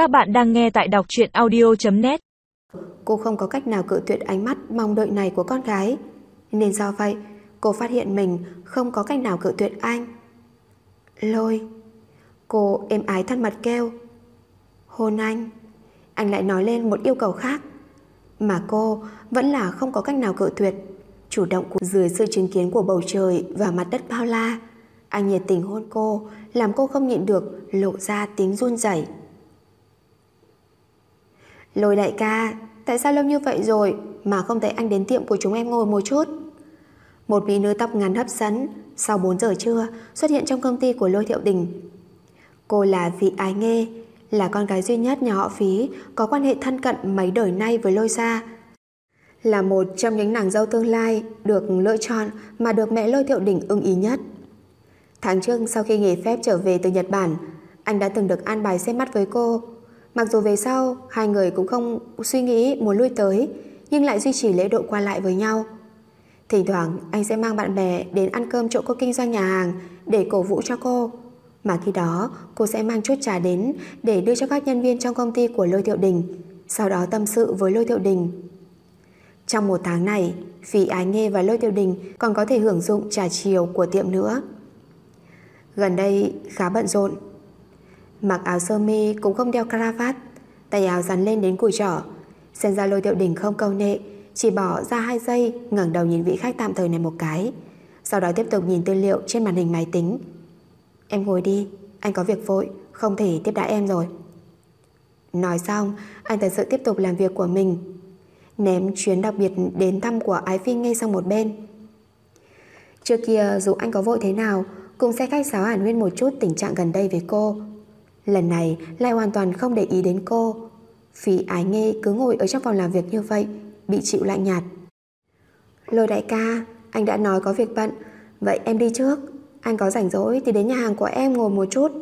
Các bạn đang nghe tại đọc truyện audio.net Cô không có cách nào cự tuyệt ánh mắt mong đợi này của con gái. Nên do vậy, cô phát hiện mình không có cách nào cự tuyệt anh. Lôi. Cô êm ái thân mật kêu. Hôn anh. Anh lại nói lên một yêu cầu khác. Mà cô vẫn là không có cách nào cự tuyệt. Chủ động của dưới sự chứng kiến của bầu trời và mặt đất bao la. Anh nhiệt tình hôn cô, làm cô không nhịn được, lộ ra tiếng run rẩy. Lôi đại ca, tại sao lâu như vậy rồi mà không thấy anh đến tiệm của chúng em ngồi một chút? Một mỹ nữ tóc ngắn hấp dẫn, sau 4 giờ trưa xuất hiện trong công ty của Lôi Thiệu Đình. Cô là vị ái nghê, là con gái duy nhất nhà họ phí có quan hệ thân cận mấy đời nay với Lôi Gia. Là một trong những nàng dâu tương lai được lựa chọn mà được mẹ Lôi Thiệu Đình ưng ý nhất. Tháng trước sau khi nghỉ phép trở về từ Nhật Bản, anh đã từng được an bài xem mắt với cô. Mặc dù về sau hai người cũng không suy nghĩ muốn lui tới, nhưng lại duy trì lễ độ qua lại với nhau. Thỉnh thoảng anh sẽ mang bạn bè đến ăn cơm chỗ cô kinh doanh nhà hàng để cổ vũ cho cô. Mà khi đó cô sẽ mang chút trà đến để đưa cho các nhân viên trong công ty của Lôi Thiệu Đình, sau đó tâm sự với Lôi Thiệu Đình. Trong một tháng này, Phỉ Ái Nghê và Lôi Thiệu Đình còn có thể hưởng dụng trà chiều của tiệm nữa. Gần đây khá bận rộn Mặc áo sơ mi cũng không đeo cravat, Tay áo dắn lên đến cùi trỏ. Xem ra lôi tiểu đình không câu nệ, Chỉ bỏ ra hai giây, ngẩng đầu nhìn vị khách tạm thời này một cái. Sau đó tiếp tục nhìn tư liệu trên màn hình máy tính. Em ngồi đi, Anh có việc vội, Không thể tiếp đãi em rồi. Nói xong, Anh thật sự tiếp tục làm việc của mình. Ném chuyến đặc biệt đến thăm của Ái Phi ngay sang một bên. Trước kia dù anh có vội thế nào, cũng sẽ khách sáo hàn huyên một chút tình trạng gần đây với cô. Lần này lại hoàn toàn không để ý đến cô. Phí ái nghe cứ ngồi ở trong phòng làm việc như vậy, bị chịu lạnh nhạt. Lôi đại ca, anh đã nói có việc bận, vậy em đi trước. Anh có rảnh rỗi thì đến nhà hàng của em ngồi một chút.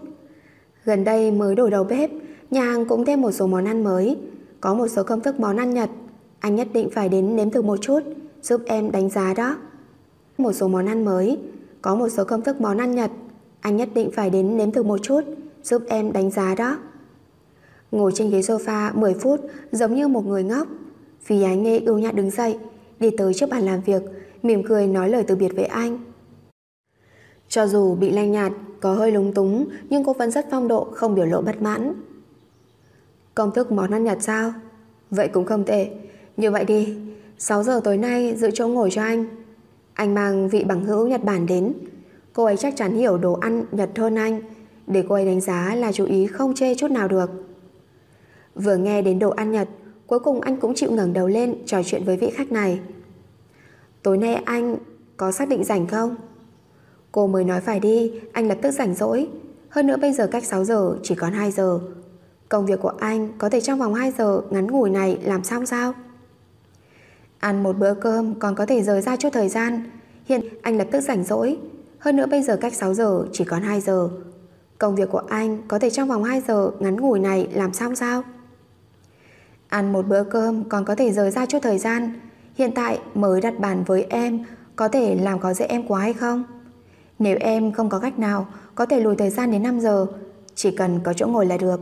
Gần đây mới đổi đầu bếp, nhà hàng cũng thêm một số món ăn mới. Có một số công thức món ăn Nhật, anh nhất định phải đến nếm thử một chút, giúp em đánh giá đó. Một số món ăn mới, có một số công thức món ăn Nhật Anh nhất định phải đến nếm thử một chút Giúp em đánh giá đó. Ngồi trên ghế sofa 10 phút, Giống như một người ngốc. Vì ái nghe ưu nhã đứng dậy, Đi tới trước bàn làm việc, Mỉm cười nói lời từ biệt với anh. Cho dù bị lanh nhạt, Có hơi lúng túng, Nhưng cô vẫn rất phong độ, Không biểu lộ bất mãn. Công thức món ăn nhạt sao? Vậy cũng không tệ. Như vậy đi 6 giờ tối nay giữ chỗ ngồi cho anh. Anh mang vị bằng hữu Nhật Bản đến. Cô ấy chắc chắn hiểu đồ ăn Nhật hơn anh. Để cô ấy đánh giá là chú ý không chê chút nào được. Vừa nghe đến đồ ăn Nhật, Cuối cùng anh cũng chịu ngẩng đầu lên Trò chuyện với vị khách này. Tối nay anh có xác định rảnh không? Cô mới nói phải đi, Anh lập tức rảnh rỗi. Hơn nữa bây giờ cách 6 giờ, chỉ còn 2 giờ. Công việc của anh có thể trong vòng 2 giờ Ngắn ngủi này làm xong sao? Ăn một bữa cơm còn có thể rời ra chút thời gian. Hiện anh lập tức rảnh rỗi. Hơn nữa bây giờ cách 6 giờ, chỉ còn 2 giờ. Công việc của anh có thể trong vòng 2 giờ ngắn ngủi này làm xong sao? Ăn một bữa cơm còn có thể rời ra chút thời gian. Hiện tại mới đặt bàn với em, Có thể làm có dễ em quá hay không? Nếu em không có cách nào, Có thể lùi thời gian đến 5 giờ. Chỉ cần có chỗ ngồi là được.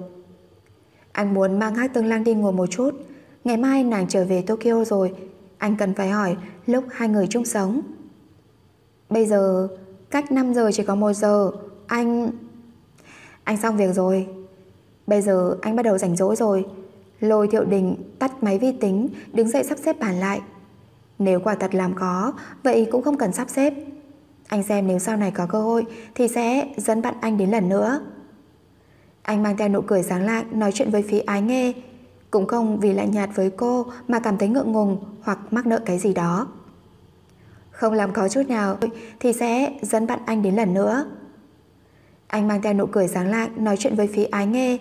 Anh muốn mang hát tương lang đi ngồi một chút. Ngày mai nàng trở về Tokyo rồi. Anh cần phải hỏi lúc hai người chung sống. Bây giờ, Cách 5 giờ chỉ có 1 giờ. Anh anh xong việc rồi. Bây giờ anh bắt đầu rảnh rỗi rồi. Lôi thiệu đình tắt máy vi tính, Đứng dậy sắp xếp bàn lại. Nếu quả thật làm khó Vậy cũng không cần sắp xếp. Anh xem nếu sau này có cơ hội Thì sẽ dẫn bạn anh đến lần nữa. Anh mang theo nụ cười sáng lạng Nói chuyện với phí ái nghe. Cũng không vì lạnh nhạt với cô mà cảm thấy ngượng ngùng hoặc mắc nợ cái gì đó. Không làm có chút nào thì sẽ dẫn bạn anh đến lần nữa. Anh mang theo nụ cười sáng lạng nói chuyện với phí ái nghe.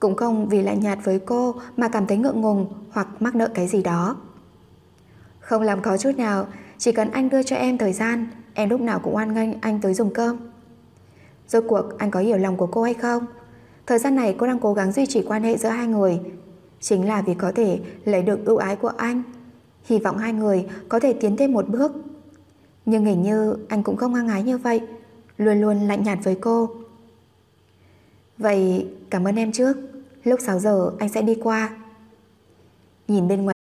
Cũng không vì lạnh nhạt với cô mà cảm thấy ngượng ngùng hoặc mắc nợ cái gì đó. Không làm khó chút nào, chỉ cần anh đưa cho em thời gian, em lúc nào cũng oan nghênh anh tới dùng cơm. Rốt cuộc anh có hiểu lòng của cô hay không? Thời gian này cô đang cố gắng duy trì quan hệ giữa hai người Chính là vì có thể lấy được ưu ái của anh Hy vọng hai người có thể tiến thêm một bước Nhưng hình như anh cũng không ngang ái như vậy Luôn luôn lạnh nhạt với cô Vậy cảm ơn em trước. Lúc 6 giờ, anh sẽ đi qua. Nhìn bên ngoài.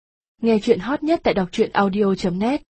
Nghe chuyện hot nhất tại đọc truyện audio.net